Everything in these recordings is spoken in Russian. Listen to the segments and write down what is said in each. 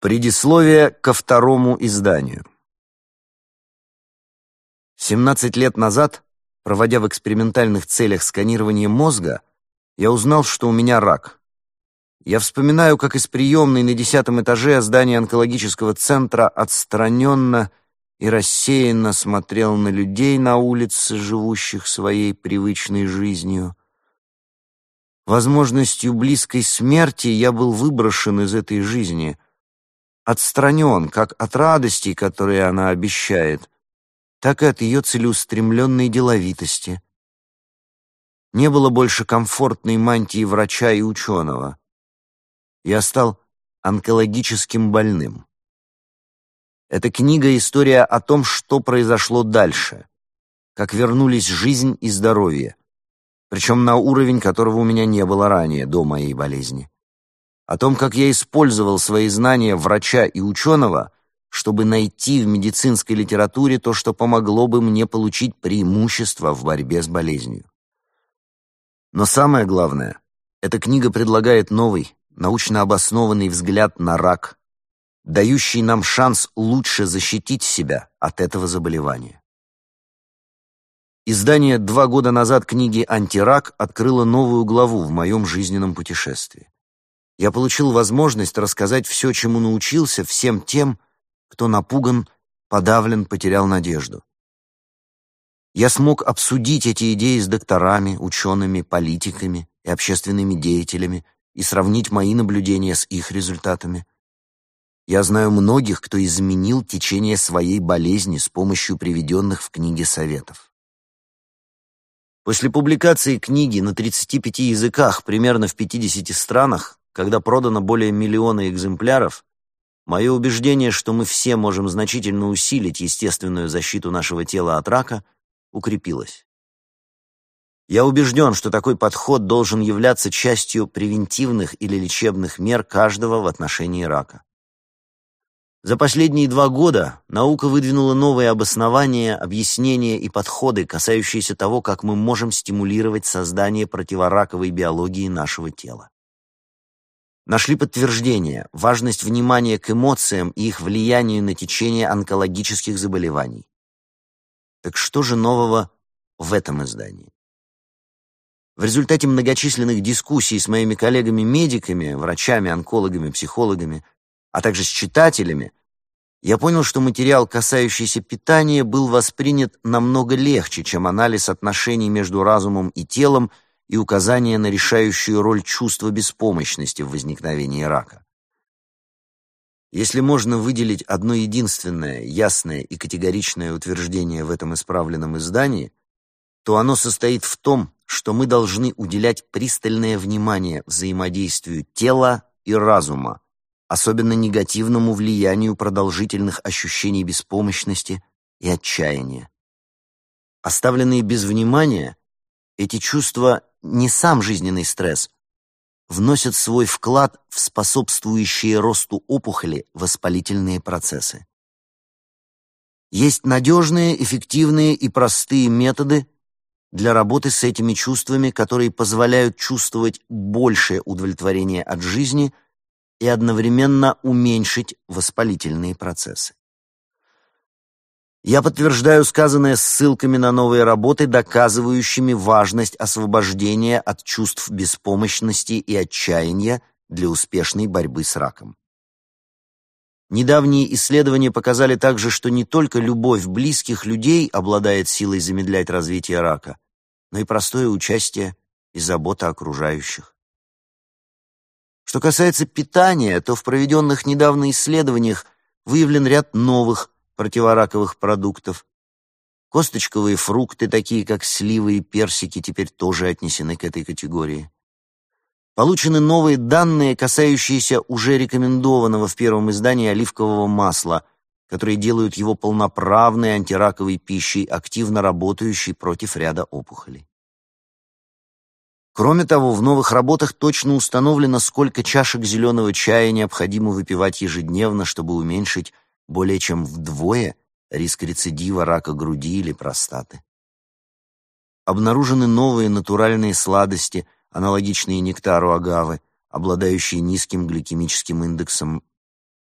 Предисловие ко второму изданию. 17 лет назад, проводя в экспериментальных целях сканирование мозга, я узнал, что у меня рак. Я вспоминаю, как из приемной на десятом этаже здания онкологического центра отстраненно и рассеянно смотрел на людей на улице, живущих своей привычной жизнью. Возможностью близкой смерти я был выброшен из этой жизни — отстранен как от радостей, которые она обещает, так и от ее целеустремленной деловитости. Не было больше комфортной мантии врача и ученого. Я стал онкологическим больным. Эта книга — история о том, что произошло дальше, как вернулись жизнь и здоровье, причем на уровень, которого у меня не было ранее, до моей болезни о том, как я использовал свои знания врача и ученого, чтобы найти в медицинской литературе то, что помогло бы мне получить преимущество в борьбе с болезнью. Но самое главное, эта книга предлагает новый, научно обоснованный взгляд на рак, дающий нам шанс лучше защитить себя от этого заболевания. Издание два года назад книги «Антирак» открыло новую главу в моем жизненном путешествии я получил возможность рассказать все, чему научился, всем тем, кто напуган, подавлен, потерял надежду. Я смог обсудить эти идеи с докторами, учеными, политиками и общественными деятелями и сравнить мои наблюдения с их результатами. Я знаю многих, кто изменил течение своей болезни с помощью приведенных в книге советов. После публикации книги на 35 языках примерно в 50 странах когда продано более миллиона экземпляров, мое убеждение, что мы все можем значительно усилить естественную защиту нашего тела от рака, укрепилось. Я убежден, что такой подход должен являться частью превентивных или лечебных мер каждого в отношении рака. За последние два года наука выдвинула новые обоснования, объяснения и подходы, касающиеся того, как мы можем стимулировать создание противораковой биологии нашего тела нашли подтверждение, важность внимания к эмоциям и их влиянию на течение онкологических заболеваний. Так что же нового в этом издании? В результате многочисленных дискуссий с моими коллегами-медиками, врачами, онкологами, психологами, а также с читателями, я понял, что материал, касающийся питания, был воспринят намного легче, чем анализ отношений между разумом и телом – и указание на решающую роль чувства беспомощности в возникновении рака. Если можно выделить одно единственное, ясное и категоричное утверждение в этом исправленном издании, то оно состоит в том, что мы должны уделять пристальное внимание взаимодействию тела и разума, особенно негативному влиянию продолжительных ощущений беспомощности и отчаяния. Оставленные без внимания, эти чувства не сам жизненный стресс, вносят свой вклад в способствующие росту опухоли воспалительные процессы. Есть надежные, эффективные и простые методы для работы с этими чувствами, которые позволяют чувствовать большее удовлетворение от жизни и одновременно уменьшить воспалительные процессы. Я подтверждаю сказанное ссылками на новые работы, доказывающими важность освобождения от чувств беспомощности и отчаяния для успешной борьбы с раком. Недавние исследования показали также, что не только любовь близких людей обладает силой замедлять развитие рака, но и простое участие и забота окружающих. Что касается питания, то в проведенных недавно исследованиях выявлен ряд новых противораковых продуктов. Косточковые фрукты, такие как сливы и персики, теперь тоже отнесены к этой категории. Получены новые данные, касающиеся уже рекомендованного в первом издании оливкового масла, которые делают его полноправной антираковой пищей, активно работающей против ряда опухолей. Кроме того, в новых работах точно установлено, сколько чашек зеленого чая необходимо выпивать ежедневно, чтобы уменьшить более чем вдвое риск рецидива рака груди или простаты. Обнаружены новые натуральные сладости, аналогичные нектару агавы, обладающие низким гликемическим индексом.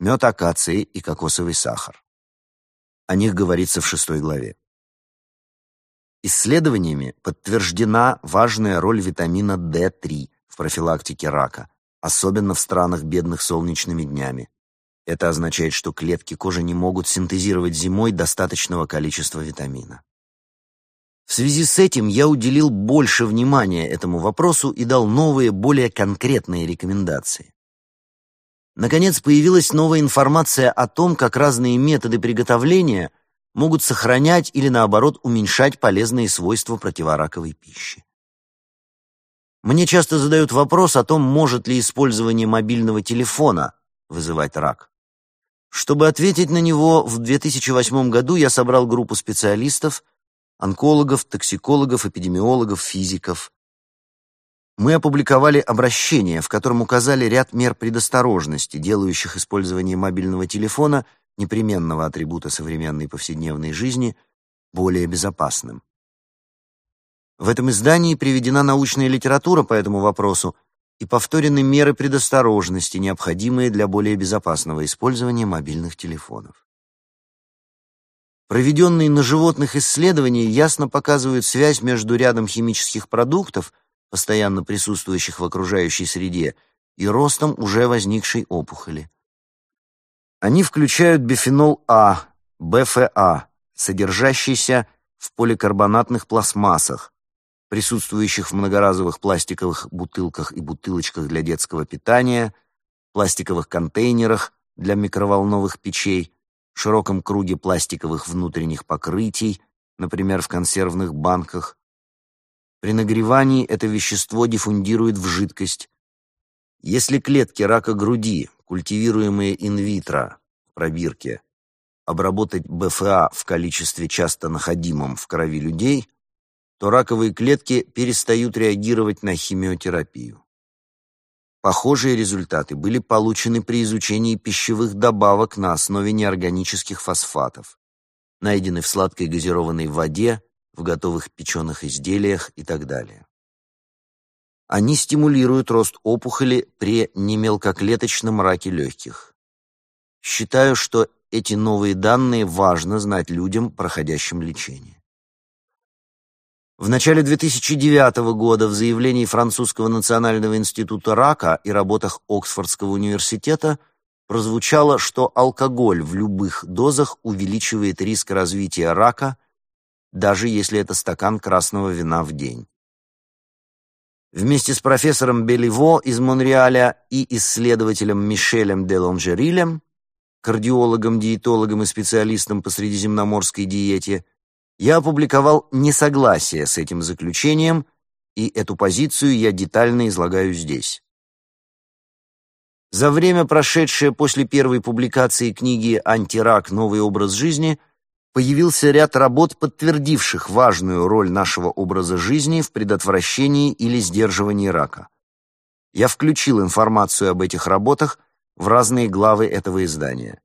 мед акации и кокосовый сахар. О них говорится в шестой главе. Исследованиями подтверждена важная роль витамина D3 в профилактике рака, особенно в странах, бедных солнечными днями. Это означает, что клетки кожи не могут синтезировать зимой достаточного количества витамина. В связи с этим я уделил больше внимания этому вопросу и дал новые, более конкретные рекомендации. Наконец, появилась новая информация о том, как разные методы приготовления могут сохранять или, наоборот, уменьшать полезные свойства противораковой пищи. Мне часто задают вопрос о том, может ли использование мобильного телефона вызывать рак. Чтобы ответить на него, в 2008 году я собрал группу специалистов, онкологов, токсикологов, эпидемиологов, физиков. Мы опубликовали обращение, в котором указали ряд мер предосторожности, делающих использование мобильного телефона – непременного атрибута современной повседневной жизни, более безопасным. В этом издании приведена научная литература по этому вопросу и повторены меры предосторожности, необходимые для более безопасного использования мобильных телефонов. Проведенные на животных исследования ясно показывают связь между рядом химических продуктов, постоянно присутствующих в окружающей среде, и ростом уже возникшей опухоли. Они включают бифенол А, БФА, содержащийся в поликарбонатных пластмассах, присутствующих в многоразовых пластиковых бутылках и бутылочках для детского питания, пластиковых контейнерах для микроволновых печей, широком круге пластиковых внутренних покрытий, например, в консервных банках. При нагревании это вещество диффундирует в жидкость. Если клетки рака груди культивируемые инвитро в пробирке, обработать БФА в количестве часто находимом в крови людей, то раковые клетки перестают реагировать на химиотерапию. Похожие результаты были получены при изучении пищевых добавок на основе неорганических фосфатов, найдены в сладкой газированной воде, в готовых печеных изделиях и так далее. Они стимулируют рост опухоли при немелкоклеточном раке легких. Считаю, что эти новые данные важно знать людям, проходящим лечение. В начале 2009 года в заявлении Французского национального института рака и работах Оксфордского университета прозвучало, что алкоголь в любых дозах увеличивает риск развития рака, даже если это стакан красного вина в день. Вместе с профессором Беливо из Монреаля и исследователем Мишелем де Лонжерилем, кардиологом, диетологом и специалистом по средиземноморской диете, я опубликовал несогласие с этим заключением, и эту позицию я детально излагаю здесь. За время, прошедшее после первой публикации книги «Антирак. Новый образ жизни», появился ряд работ, подтвердивших важную роль нашего образа жизни в предотвращении или сдерживании рака. Я включил информацию об этих работах в разные главы этого издания.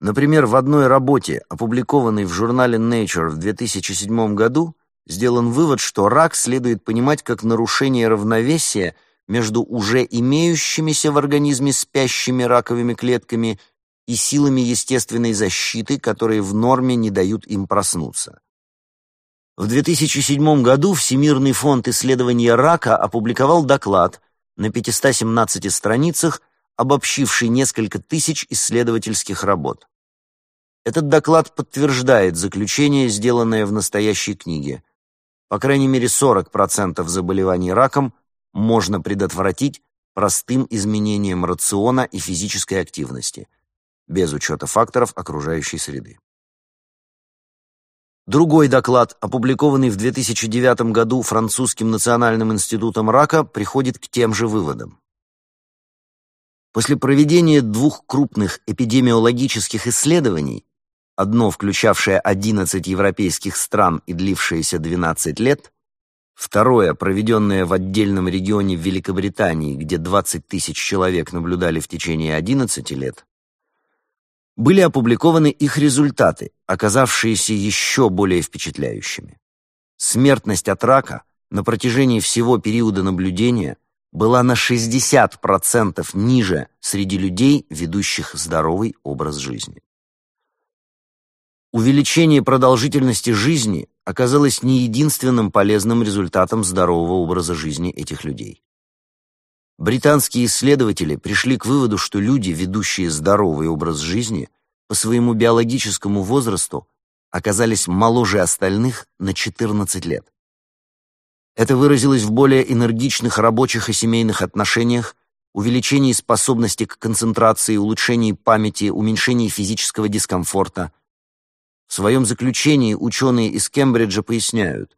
Например, в одной работе, опубликованной в журнале Nature в 2007 году, сделан вывод, что рак следует понимать как нарушение равновесия между уже имеющимися в организме спящими раковыми клетками и силами естественной защиты, которые в норме не дают им проснуться. В 2007 году Всемирный фонд исследования рака опубликовал доклад на 517 страницах, обобщивший несколько тысяч исследовательских работ. Этот доклад подтверждает заключение, сделанное в настоящей книге. По крайней мере 40% заболеваний раком можно предотвратить простым изменением рациона и физической активности – без учета факторов окружающей среды. Другой доклад, опубликованный в 2009 году Французским национальным институтом рака, приходит к тем же выводам. После проведения двух крупных эпидемиологических исследований, одно включавшее 11 европейских стран и длившееся 12 лет, второе, проведенное в отдельном регионе в Великобритании, где 20 тысяч человек наблюдали в течение 11 лет, были опубликованы их результаты, оказавшиеся еще более впечатляющими. Смертность от рака на протяжении всего периода наблюдения была на 60% ниже среди людей, ведущих здоровый образ жизни. Увеличение продолжительности жизни оказалось не единственным полезным результатом здорового образа жизни этих людей. Британские исследователи пришли к выводу, что люди, ведущие здоровый образ жизни, по своему биологическому возрасту оказались моложе остальных на 14 лет. Это выразилось в более энергичных рабочих и семейных отношениях, увеличении способности к концентрации, улучшении памяти, уменьшении физического дискомфорта. В своем заключении ученые из Кембриджа поясняют,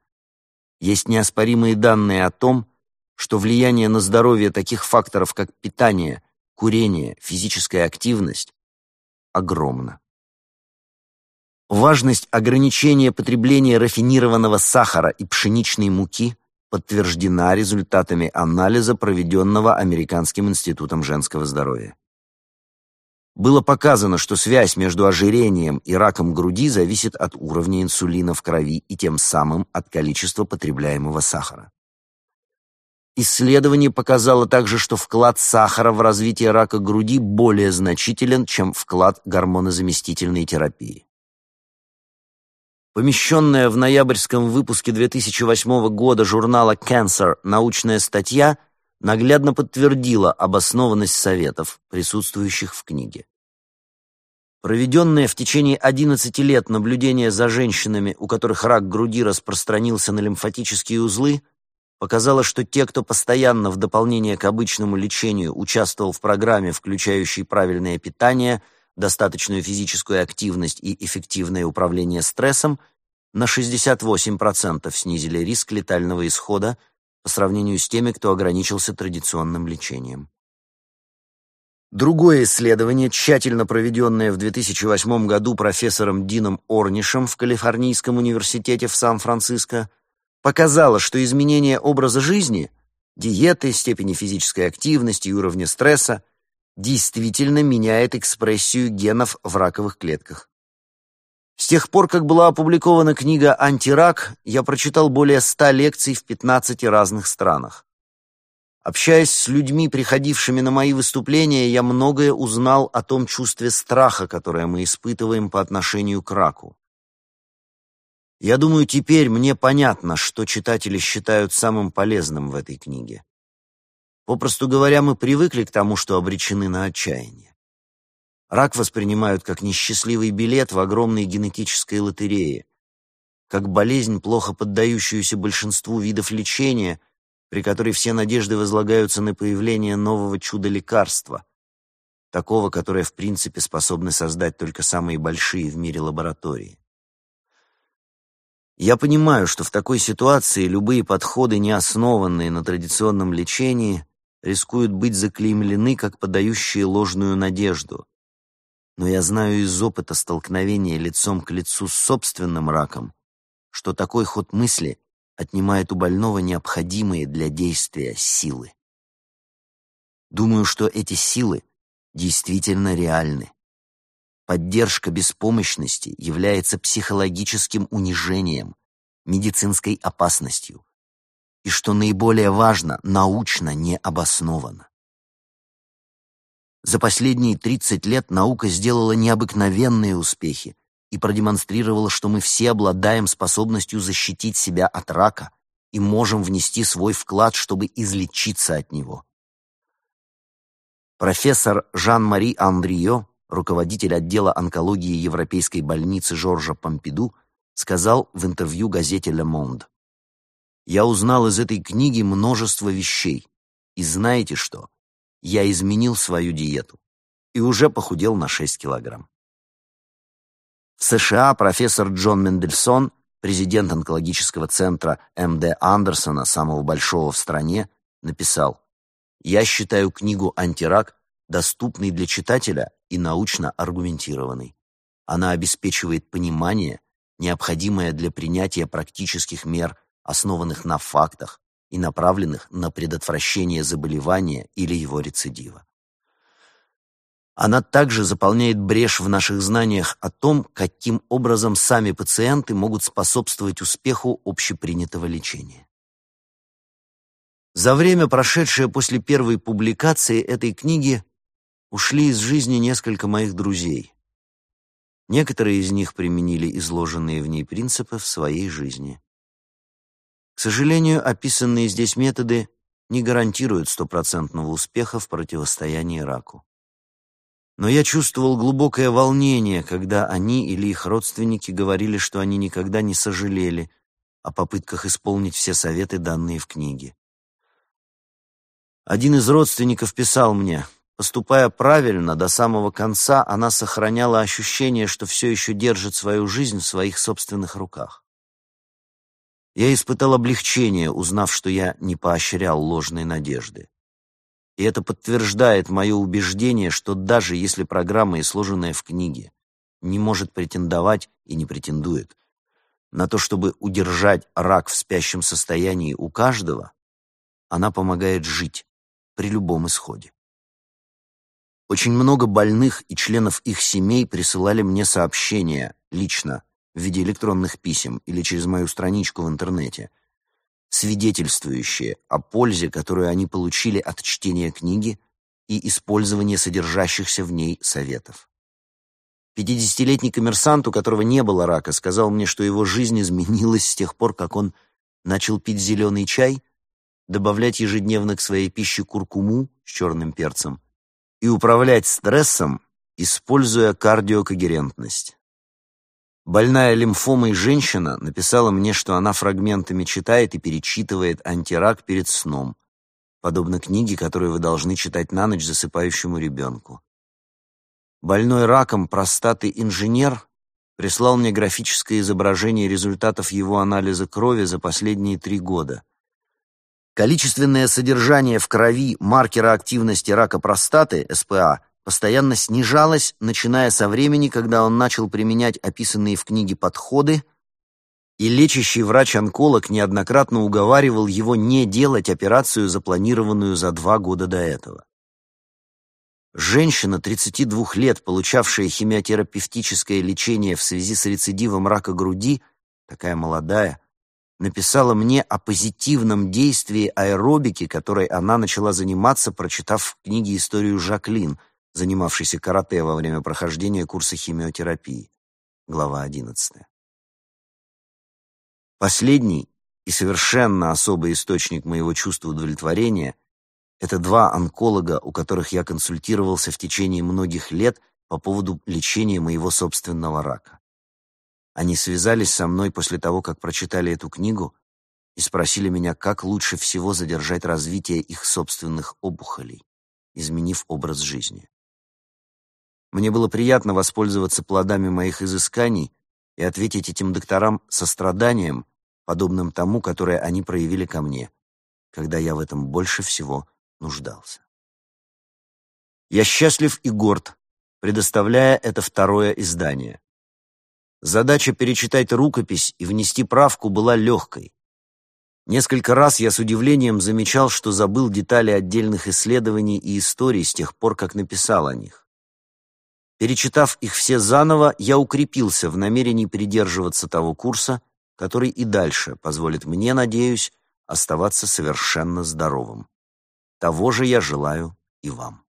есть неоспоримые данные о том, что влияние на здоровье таких факторов, как питание, курение, физическая активность, огромно. Важность ограничения потребления рафинированного сахара и пшеничной муки подтверждена результатами анализа, проведенного Американским институтом женского здоровья. Было показано, что связь между ожирением и раком груди зависит от уровня инсулина в крови и тем самым от количества потребляемого сахара. Исследование показало также, что вклад сахара в развитие рака груди более значителен, чем вклад гормонозаместительной терапии. Помещенная в ноябрьском выпуске 2008 года журнала Cancer научная статья наглядно подтвердила обоснованность советов, присутствующих в книге. Проведенное в течение 11 лет наблюдение за женщинами, у которых рак груди распространился на лимфатические узлы, показало, что те, кто постоянно в дополнение к обычному лечению участвовал в программе, включающей правильное питание, достаточную физическую активность и эффективное управление стрессом, на 68% снизили риск летального исхода по сравнению с теми, кто ограничился традиционным лечением. Другое исследование, тщательно проведенное в 2008 году профессором Дином Орнишем в Калифорнийском университете в Сан-Франциско, показало, что изменение образа жизни, диеты, степени физической активности и уровня стресса действительно меняет экспрессию генов в раковых клетках. С тех пор, как была опубликована книга «Антирак», я прочитал более ста лекций в 15 разных странах. Общаясь с людьми, приходившими на мои выступления, я многое узнал о том чувстве страха, которое мы испытываем по отношению к раку. Я думаю, теперь мне понятно, что читатели считают самым полезным в этой книге. Попросту говоря, мы привыкли к тому, что обречены на отчаяние. Рак воспринимают как несчастливый билет в огромной генетической лотерее, как болезнь, плохо поддающуюся большинству видов лечения, при которой все надежды возлагаются на появление нового чуда-лекарства, такого, которое в принципе способны создать только самые большие в мире лаборатории. Я понимаю, что в такой ситуации любые подходы, не основанные на традиционном лечении, рискуют быть заклеймлены как подающие ложную надежду. Но я знаю из опыта столкновения лицом к лицу с собственным раком, что такой ход мысли отнимает у больного необходимые для действия силы. Думаю, что эти силы действительно реальны. Поддержка беспомощности является психологическим унижением, медицинской опасностью, и, что наиболее важно, научно не обосновано. За последние 30 лет наука сделала необыкновенные успехи и продемонстрировала, что мы все обладаем способностью защитить себя от рака и можем внести свой вклад, чтобы излечиться от него. Профессор Жан-Мари Андрио руководитель отдела онкологии Европейской больницы Жоржа Помпиду, сказал в интервью газете «Le Monde». «Я узнал из этой книги множество вещей. И знаете что? Я изменил свою диету и уже похудел на 6 килограмм». В США профессор Джон Мендельсон, президент онкологического центра МД Андерсона, самого большого в стране, написал «Я считаю книгу «Антирак» доступной для читателя и научно аргументированной. Она обеспечивает понимание, необходимое для принятия практических мер, основанных на фактах и направленных на предотвращение заболевания или его рецидива. Она также заполняет брешь в наших знаниях о том, каким образом сами пациенты могут способствовать успеху общепринятого лечения. За время, прошедшее после первой публикации этой книги, ушли из жизни несколько моих друзей. Некоторые из них применили изложенные в ней принципы в своей жизни. К сожалению, описанные здесь методы не гарантируют стопроцентного успеха в противостоянии раку. Но я чувствовал глубокое волнение, когда они или их родственники говорили, что они никогда не сожалели о попытках исполнить все советы, данные в книге. Один из родственников писал мне, поступая правильно до самого конца, она сохраняла ощущение, что все еще держит свою жизнь в своих собственных руках. Я испытал облегчение, узнав, что я не поощрял ложной надежды. И это подтверждает мое убеждение, что даже если программа, и сложенная в книге, не может претендовать и не претендует на то, чтобы удержать рак в спящем состоянии у каждого, она помогает жить, при любом исходе. Очень много больных и членов их семей присылали мне сообщения лично в виде электронных писем или через мою страничку в интернете, свидетельствующие о пользе, которую они получили от чтения книги и использования содержащихся в ней советов. Пятидесятилетний коммерсант, у которого не было рака, сказал мне, что его жизнь изменилась с тех пор, как он начал пить зеленый чай добавлять ежедневно к своей пище куркуму с черным перцем и управлять стрессом, используя кардиокогерентность. Больная лимфомой женщина написала мне, что она фрагментами читает и перечитывает антирак перед сном, подобно книге, которую вы должны читать на ночь засыпающему ребенку. Больной раком простаты инженер прислал мне графическое изображение результатов его анализа крови за последние три года. Количественное содержание в крови маркера активности рака простаты, СПА, постоянно снижалось, начиная со времени, когда он начал применять описанные в книге подходы, и лечащий врач-онколог неоднократно уговаривал его не делать операцию, запланированную за два года до этого. Женщина 32 лет, получавшая химиотерапевтическое лечение в связи с рецидивом рака груди, такая молодая, написала мне о позитивном действии аэробики, которой она начала заниматься, прочитав в книге историю Жаклин, занимавшейся карате во время прохождения курса химиотерапии. Глава 11. Последний и совершенно особый источник моего чувства удовлетворения — это два онколога, у которых я консультировался в течение многих лет по поводу лечения моего собственного рака. Они связались со мной после того, как прочитали эту книгу и спросили меня, как лучше всего задержать развитие их собственных опухолей, изменив образ жизни. Мне было приятно воспользоваться плодами моих изысканий и ответить этим докторам состраданием, подобным тому, которое они проявили ко мне, когда я в этом больше всего нуждался. Я счастлив и горд, предоставляя это второе издание. Задача перечитать рукопись и внести правку была легкой. Несколько раз я с удивлением замечал, что забыл детали отдельных исследований и историй с тех пор, как написал о них. Перечитав их все заново, я укрепился в намерении придерживаться того курса, который и дальше позволит мне, надеюсь, оставаться совершенно здоровым. Того же я желаю и вам.